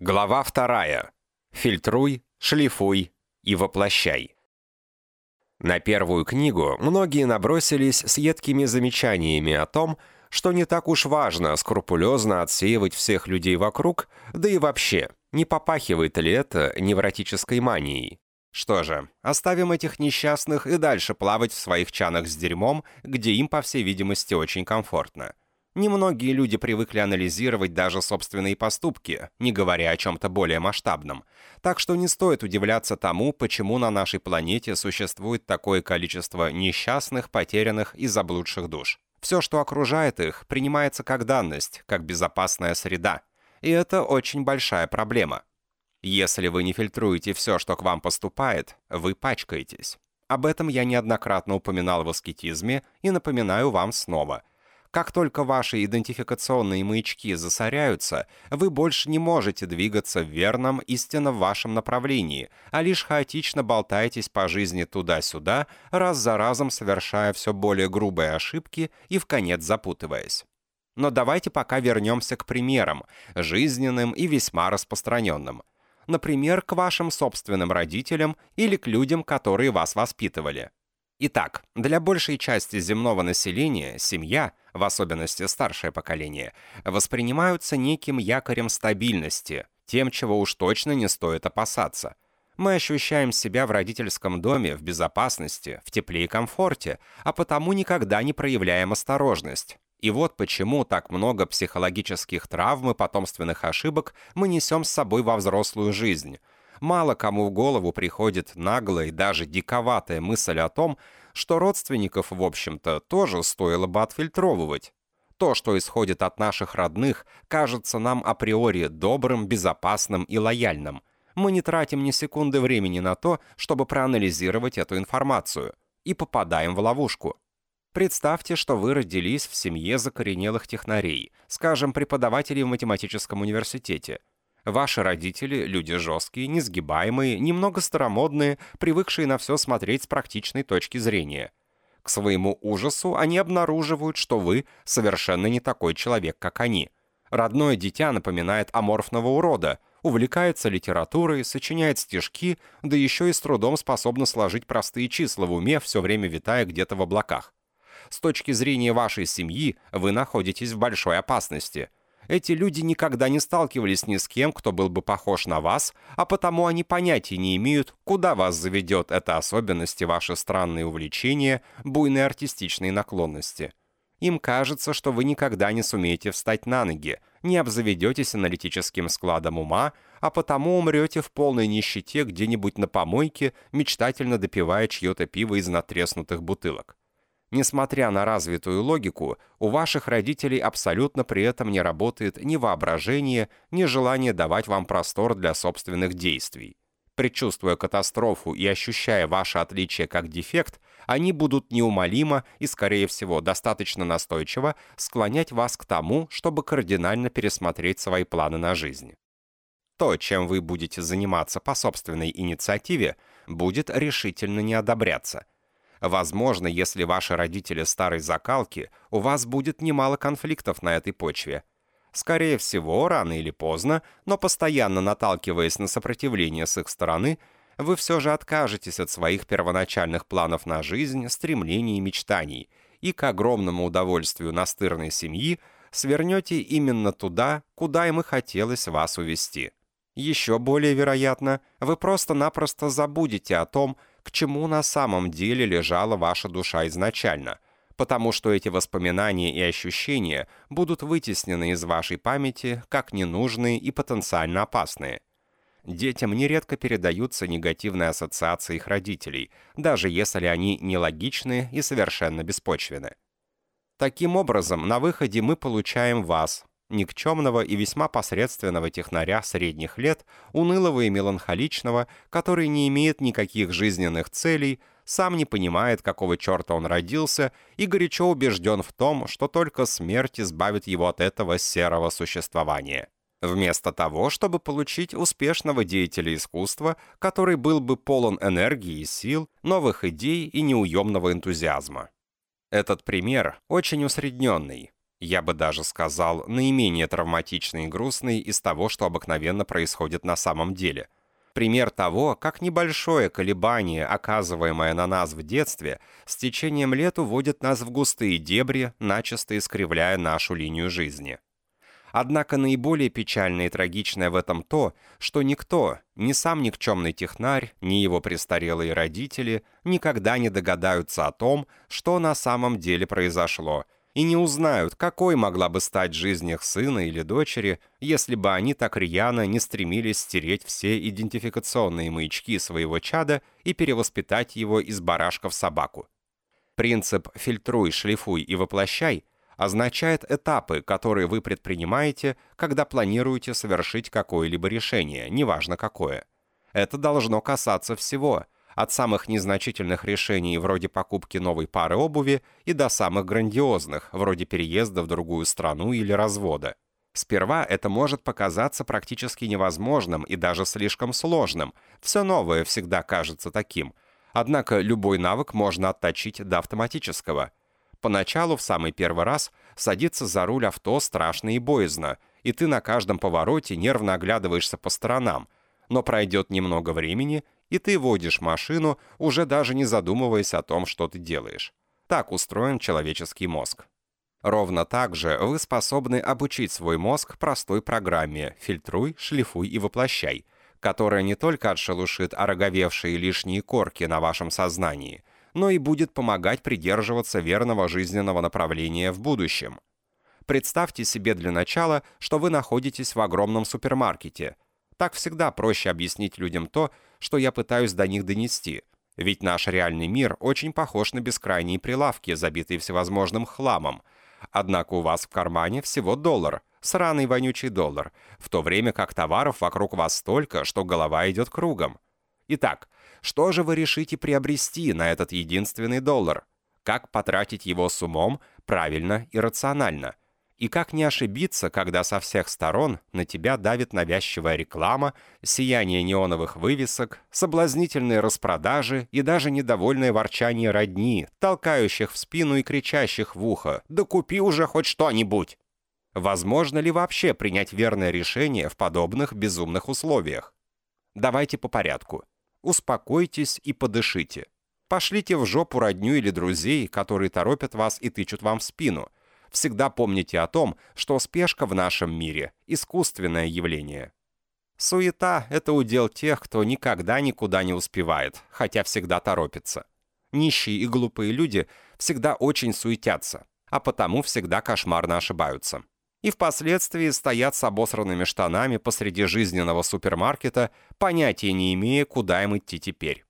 Глава вторая. Фильтруй, шлифуй и воплощай. На первую книгу многие набросились с едкими замечаниями о том, что не так уж важно скрупулезно отсеивать всех людей вокруг, да и вообще, не попахивает ли это невротической манией. Что же, оставим этих несчастных и дальше плавать в своих чанах с дерьмом, где им, по всей видимости, очень комфортно. Немногие люди привыкли анализировать даже собственные поступки, не говоря о чем-то более масштабном. Так что не стоит удивляться тому, почему на нашей планете существует такое количество несчастных, потерянных и заблудших душ. Все, что окружает их, принимается как данность, как безопасная среда. И это очень большая проблема. Если вы не фильтруете все, что к вам поступает, вы пачкаетесь. Об этом я неоднократно упоминал в аскетизме и напоминаю вам снова – как только ваши идентификационные маячки засоряются, вы больше не можете двигаться в верном, истинно вашем направлении, а лишь хаотично болтаетесь по жизни туда-сюда, раз за разом совершая все более грубые ошибки и в конец запутываясь. Но давайте пока вернемся к примерам, жизненным и весьма распространенным. Например, к вашим собственным родителям или к людям, которые вас воспитывали. Итак, для большей части земного населения семья, в особенности старшее поколение, воспринимаются неким якорем стабильности, тем, чего уж точно не стоит опасаться. Мы ощущаем себя в родительском доме в безопасности, в тепле и комфорте, а потому никогда не проявляем осторожность. И вот почему так много психологических травм и потомственных ошибок мы несем с собой во взрослую жизнь – мало кому в голову приходит наглая и даже диковатая мысль о том, что родственников, в общем-то, тоже стоило бы отфильтровывать. То, что исходит от наших родных, кажется нам априори добрым, безопасным и лояльным. Мы не тратим ни секунды времени на то, чтобы проанализировать эту информацию, и попадаем в ловушку. Представьте, что вы родились в семье закоренелых технарей, скажем, преподавателей в математическом университете – Ваши родители – люди жесткие, несгибаемые, немного старомодные, привыкшие на все смотреть с практичной точки зрения. К своему ужасу они обнаруживают, что вы совершенно не такой человек, как они. Родное дитя напоминает аморфного урода, увлекается литературой, сочиняет стишки, да еще и с трудом способна сложить простые числа в уме, все время витая где-то в облаках. С точки зрения вашей семьи вы находитесь в большой опасности – эти люди никогда не сталкивались ни с кем, кто был бы похож на вас, а потому они понятия не имеют, куда вас заведет эта особенность и ваши странные увлечения, буйные артистичные наклонности. Им кажется, что вы никогда не сумеете встать на ноги, не обзаведетесь аналитическим складом ума, а потому умрете в полной нищете где-нибудь на помойке, мечтательно допивая чье-то пиво из натреснутых бутылок. Несмотря на развитую логику, у ваших родителей абсолютно при этом не работает ни воображение, ни желание давать вам простор для собственных действий. Предчувствуя катастрофу и ощущая ваше отличие как дефект, они будут неумолимо и, скорее всего, достаточно настойчиво склонять вас к тому, чтобы кардинально пересмотреть свои планы на жизнь. То, чем вы будете заниматься по собственной инициативе, будет решительно не одобряться – Возможно, если ваши родители старой закалки, у вас будет немало конфликтов на этой почве. Скорее всего, рано или поздно, но постоянно наталкиваясь на сопротивление с их стороны, вы все же откажетесь от своих первоначальных планов на жизнь, стремлений и мечтаний, и к огромному удовольствию настырной семьи свернете именно туда, куда им и хотелось вас увести. Еще более вероятно, вы просто-напросто забудете о том, к чему на самом деле лежала ваша душа изначально, потому что эти воспоминания и ощущения будут вытеснены из вашей памяти как ненужные и потенциально опасные. Детям нередко передаются негативные ассоциации их родителей, даже если они нелогичны и совершенно беспочвены. Таким образом, на выходе мы получаем вас, никчемного и весьма посредственного технаря средних лет, унылого и меланхоличного, который не имеет никаких жизненных целей, сам не понимает, какого черта он родился, и горячо убежден в том, что только смерть избавит его от этого серого существования. Вместо того, чтобы получить успешного деятеля искусства, который был бы полон энергии и сил, новых идей и неуемного энтузиазма. Этот пример очень усредненный, Я бы даже сказал, наименее травматичный и грустный из того, что обыкновенно происходит на самом деле. Пример того, как небольшое колебание, оказываемое на нас в детстве, с течением лет уводит нас в густые дебри, начисто искривляя нашу линию жизни. Однако наиболее печальное и трагичное в этом то, что никто, ни сам никчемный технарь, ни его престарелые родители, никогда не догадаются о том, что на самом деле произошло, и не узнают, какой могла бы стать жизнь их сына или дочери, если бы они так рьяно не стремились стереть все идентификационные маячки своего чада и перевоспитать его из барашка в собаку. Принцип «фильтруй, шлифуй и воплощай» означает этапы, которые вы предпринимаете, когда планируете совершить какое-либо решение, неважно какое. Это должно касаться всего, от самых незначительных решений вроде покупки новой пары обуви и до самых грандиозных, вроде переезда в другую страну или развода. Сперва это может показаться практически невозможным и даже слишком сложным. Все новое всегда кажется таким. Однако любой навык можно отточить до автоматического – Поначалу, в самый первый раз, садиться за руль авто страшно и боязно, и ты на каждом повороте нервно оглядываешься по сторонам. Но пройдет немного времени, и ты водишь машину, уже даже не задумываясь о том, что ты делаешь. Так устроен человеческий мозг. Ровно так же вы способны обучить свой мозг простой программе «фильтруй, шлифуй и воплощай», которая не только отшелушит ороговевшие лишние корки на вашем сознании – но и будет помогать придерживаться верного жизненного направления в будущем. Представьте себе для начала, что вы находитесь в огромном супермаркете. Так всегда проще объяснить людям то, что я пытаюсь до них донести. Ведь наш реальный мир очень похож на бескрайние прилавки, забитые всевозможным хламом. Однако у вас в кармане всего доллар, сраный вонючий доллар, в то время как товаров вокруг вас столько, что голова идет кругом. Итак, что же вы решите приобрести на этот единственный доллар? Как потратить его с умом, правильно и рационально? И как не ошибиться, когда со всех сторон на тебя давит навязчивая реклама, сияние неоновых вывесок, соблазнительные распродажи и даже недовольное ворчание родни, толкающих в спину и кричащих в ухо «Да купи уже хоть что-нибудь!» Возможно ли вообще принять верное решение в подобных безумных условиях? Давайте по порядку успокойтесь и подышите. Пошлите в жопу родню или друзей, которые торопят вас и тычут вам в спину. Всегда помните о том, что спешка в нашем мире – искусственное явление. Суета – это удел тех, кто никогда никуда не успевает, хотя всегда торопится. Нищие и глупые люди всегда очень суетятся, а потому всегда кошмарно ошибаются и впоследствии стоят с обосранными штанами посреди жизненного супермаркета, понятия не имея, куда им идти теперь.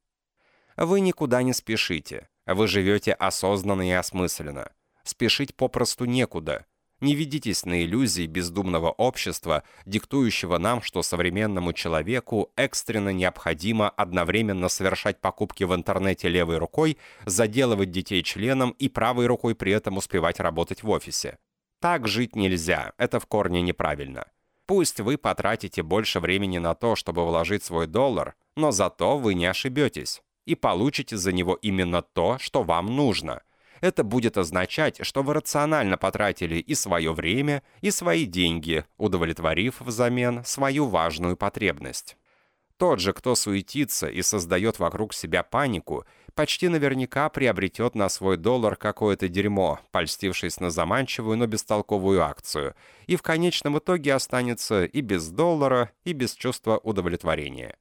Вы никуда не спешите. Вы живете осознанно и осмысленно. Спешить попросту некуда. Не ведитесь на иллюзии бездумного общества, диктующего нам, что современному человеку экстренно необходимо одновременно совершать покупки в интернете левой рукой, заделывать детей членом и правой рукой при этом успевать работать в офисе. Так жить нельзя, это в корне неправильно. Пусть вы потратите больше времени на то, чтобы вложить свой доллар, но зато вы не ошибетесь и получите за него именно то, что вам нужно. Это будет означать, что вы рационально потратили и свое время, и свои деньги, удовлетворив взамен свою важную потребность. Тот же, кто суетится и создает вокруг себя панику, почти наверняка приобретет на свой доллар какое-то дерьмо, польстившись на заманчивую, но бестолковую акцию, и в конечном итоге останется и без доллара, и без чувства удовлетворения.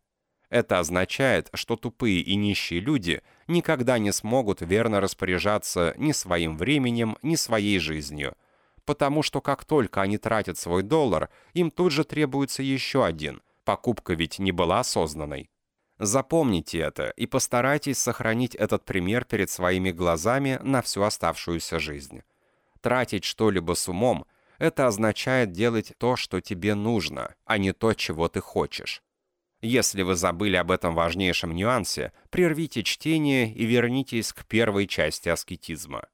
Это означает, что тупые и нищие люди никогда не смогут верно распоряжаться ни своим временем, ни своей жизнью, потому что как только они тратят свой доллар, им тут же требуется еще один, покупка ведь не была осознанной. Запомните это и постарайтесь сохранить этот пример перед своими глазами на всю оставшуюся жизнь. Тратить что-либо с умом – это означает делать то, что тебе нужно, а не то, чего ты хочешь. Если вы забыли об этом важнейшем нюансе, прервите чтение и вернитесь к первой части аскетизма.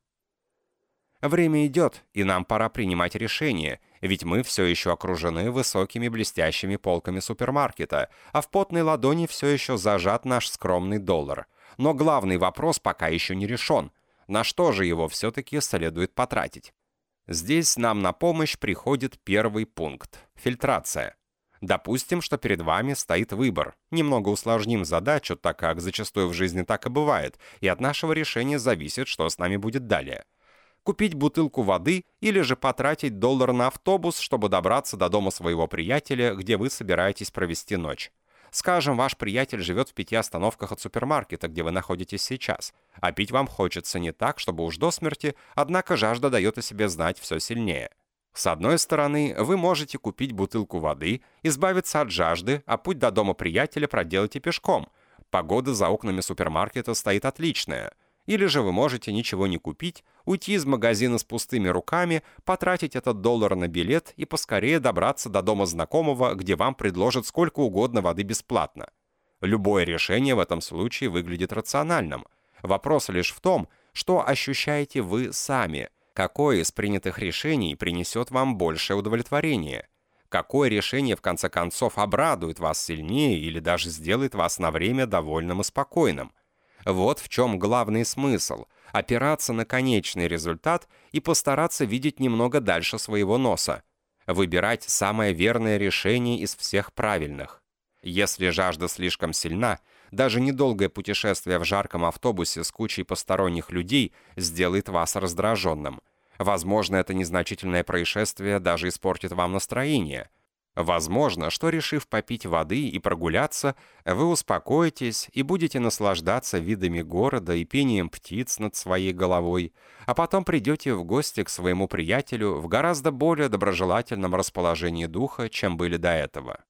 Время идет, и нам пора принимать решение, ведь мы все еще окружены высокими блестящими полками супермаркета, а в потной ладони все еще зажат наш скромный доллар. Но главный вопрос пока еще не решен. На что же его все-таки следует потратить? Здесь нам на помощь приходит первый пункт – фильтрация. Допустим, что перед вами стоит выбор. Немного усложним задачу, так как зачастую в жизни так и бывает, и от нашего решения зависит, что с нами будет далее. Купить бутылку воды или же потратить доллар на автобус, чтобы добраться до дома своего приятеля, где вы собираетесь провести ночь. Скажем, ваш приятель живет в пяти остановках от супермаркета, где вы находитесь сейчас. А пить вам хочется не так, чтобы уж до смерти, однако жажда дает о себе знать все сильнее. С одной стороны, вы можете купить бутылку воды, избавиться от жажды, а путь до дома приятеля проделайте пешком. Погода за окнами супермаркета стоит отличная. Или же вы можете ничего не купить, уйти из магазина с пустыми руками, потратить этот доллар на билет и поскорее добраться до дома знакомого, где вам предложат сколько угодно воды бесплатно. Любое решение в этом случае выглядит рациональным. Вопрос лишь в том, что ощущаете вы сами – Какое из принятых решений принесет вам большее удовлетворение? Какое решение, в конце концов, обрадует вас сильнее или даже сделает вас на время довольным и спокойным? Вот в чем главный смысл – опираться на конечный результат и постараться видеть немного дальше своего носа. Выбирать самое верное решение из всех правильных. Если жажда слишком сильна, даже недолгое путешествие в жарком автобусе с кучей посторонних людей сделает вас раздраженным. Возможно, это незначительное происшествие даже испортит вам настроение. Возможно, что решив попить воды и прогуляться, вы успокоитесь и будете наслаждаться видами города и пением птиц над своей головой, а потом придете в гости к своему приятелю в гораздо более доброжелательном расположении духа, чем были до этого.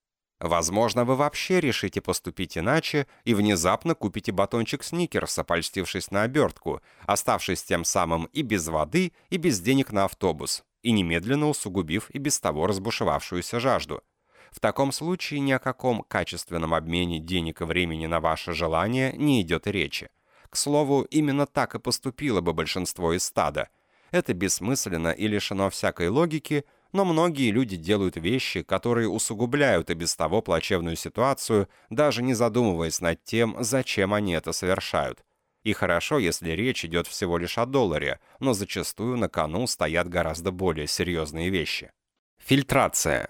Возможно, вы вообще решите поступить иначе и внезапно купите батончик сникерса, польстившись на обертку, оставшись тем самым и без воды, и без денег на автобус, и немедленно усугубив и без того разбушевавшуюся жажду. В таком случае ни о каком качественном обмене денег и времени на ваше желание не идет речи. К слову, именно так и поступило бы большинство из стада. Это бессмысленно и лишено всякой логики, но многие люди делают вещи, которые усугубляют и без того плачевную ситуацию, даже не задумываясь над тем, зачем они это совершают. И хорошо, если речь идет всего лишь о долларе, но зачастую на кону стоят гораздо более серьезные вещи. Фильтрация.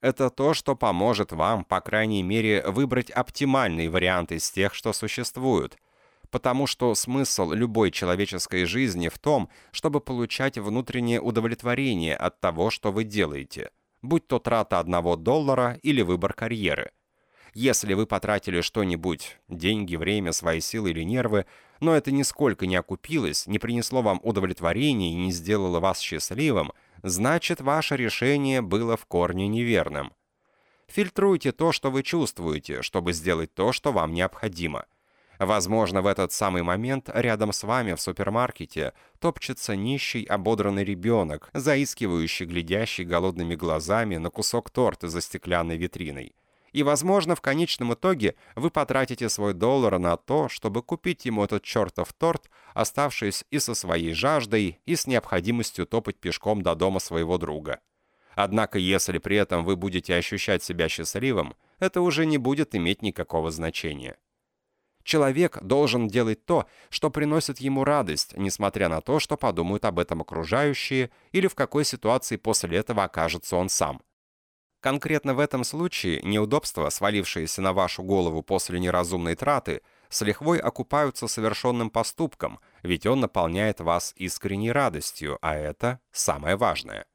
Это то, что поможет вам, по крайней мере, выбрать оптимальный вариант из тех, что существуют – потому что смысл любой человеческой жизни в том, чтобы получать внутреннее удовлетворение от того, что вы делаете, будь то трата одного доллара или выбор карьеры. Если вы потратили что-нибудь, деньги, время, свои силы или нервы, но это нисколько не окупилось, не принесло вам удовлетворения и не сделало вас счастливым, значит, ваше решение было в корне неверным. Фильтруйте то, что вы чувствуете, чтобы сделать то, что вам необходимо. Возможно, в этот самый момент рядом с вами в супермаркете топчется нищий ободранный ребенок, заискивающий, глядящий голодными глазами на кусок торта за стеклянной витриной. И, возможно, в конечном итоге вы потратите свой доллар на то, чтобы купить ему этот чертов торт, оставшись и со своей жаждой, и с необходимостью топать пешком до дома своего друга. Однако, если при этом вы будете ощущать себя счастливым, это уже не будет иметь никакого значения. Человек должен делать то, что приносит ему радость, несмотря на то, что подумают об этом окружающие или в какой ситуации после этого окажется он сам. Конкретно в этом случае неудобства, свалившиеся на вашу голову после неразумной траты, с лихвой окупаются совершенным поступком, ведь он наполняет вас искренней радостью, а это самое важное.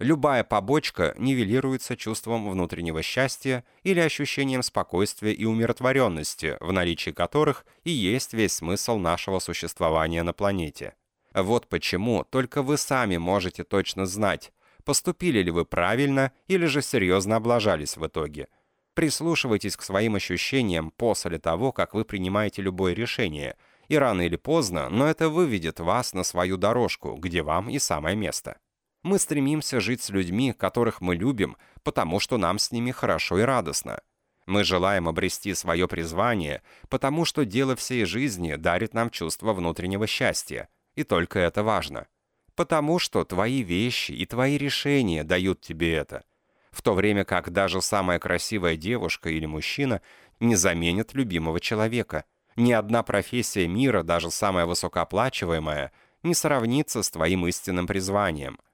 Любая побочка нивелируется чувством внутреннего счастья или ощущением спокойствия и умиротворенности, в наличии которых и есть весь смысл нашего существования на планете. Вот почему только вы сами можете точно знать, поступили ли вы правильно или же серьезно облажались в итоге. Прислушивайтесь к своим ощущениям после того, как вы принимаете любое решение, и рано или поздно, но это выведет вас на свою дорожку, где вам и самое место. Мы стремимся жить с людьми, которых мы любим, потому что нам с ними хорошо и радостно. Мы желаем обрести свое призвание, потому что дело всей жизни дарит нам чувство внутреннего счастья. И только это важно. Потому что твои вещи и твои решения дают тебе это. В то время как даже самая красивая девушка или мужчина не заменят любимого человека. Ни одна профессия мира, даже самая высокооплачиваемая, не сравнится с твоим истинным призванием –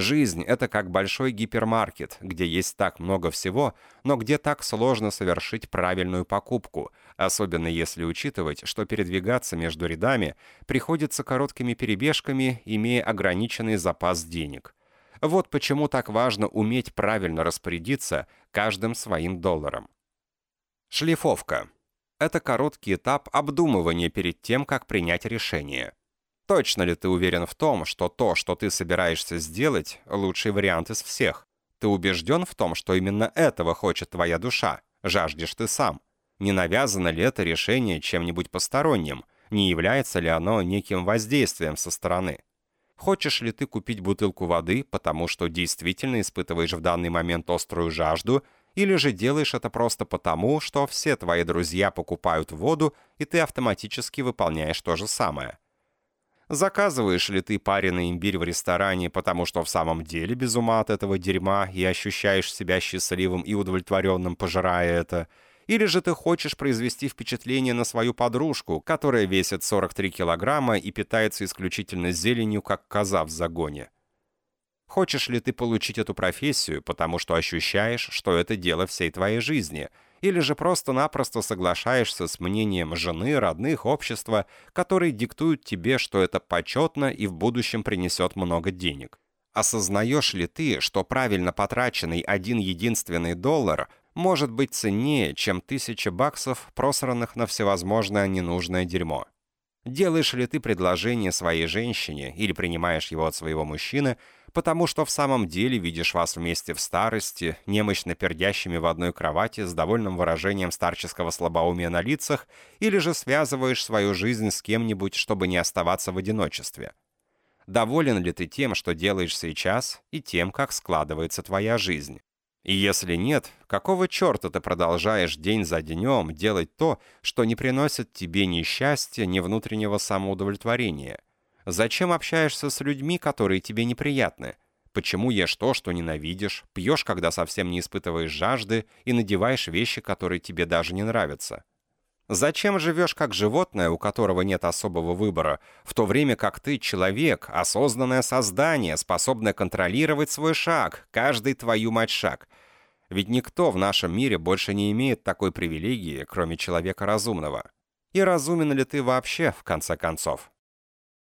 Жизнь — это как большой гипермаркет, где есть так много всего, но где так сложно совершить правильную покупку, особенно если учитывать, что передвигаться между рядами приходится короткими перебежками, имея ограниченный запас денег. Вот почему так важно уметь правильно распорядиться каждым своим долларом. Шлифовка. Это короткий этап обдумывания перед тем, как принять решение. Точно ли ты уверен в том, что то, что ты собираешься сделать, лучший вариант из всех? Ты убежден в том, что именно этого хочет твоя душа? Жаждешь ты сам? Не навязано ли это решение чем-нибудь посторонним? Не является ли оно неким воздействием со стороны? Хочешь ли ты купить бутылку воды, потому что действительно испытываешь в данный момент острую жажду, или же делаешь это просто потому, что все твои друзья покупают воду, и ты автоматически выполняешь то же самое? Заказываешь ли ты пареный имбирь в ресторане, потому что в самом деле без ума от этого дерьма и ощущаешь себя счастливым и удовлетворенным, пожирая это? Или же ты хочешь произвести впечатление на свою подружку, которая весит 43 килограмма и питается исключительно зеленью, как коза в загоне? Хочешь ли ты получить эту профессию, потому что ощущаешь, что это дело всей твоей жизни – или же просто-напросто соглашаешься с мнением жены, родных, общества, которые диктуют тебе, что это почетно и в будущем принесет много денег. Осознаешь ли ты, что правильно потраченный один единственный доллар может быть ценнее, чем тысяча баксов, просранных на всевозможное ненужное дерьмо? Делаешь ли ты предложение своей женщине или принимаешь его от своего мужчины – потому что в самом деле видишь вас вместе в старости, немощно пердящими в одной кровати с довольным выражением старческого слабоумия на лицах, или же связываешь свою жизнь с кем-нибудь, чтобы не оставаться в одиночестве. Доволен ли ты тем, что делаешь сейчас, и тем, как складывается твоя жизнь? И если нет, какого черта ты продолжаешь день за днем делать то, что не приносит тебе ни счастья, ни внутреннего самоудовлетворения? Зачем общаешься с людьми, которые тебе неприятны? Почему ешь то, что ненавидишь, пьешь, когда совсем не испытываешь жажды, и надеваешь вещи, которые тебе даже не нравятся? Зачем живешь как животное, у которого нет особого выбора, в то время как ты человек, осознанное создание, способное контролировать свой шаг, каждый твою мать шаг? Ведь никто в нашем мире больше не имеет такой привилегии, кроме человека разумного. И разумен ли ты вообще, в конце концов?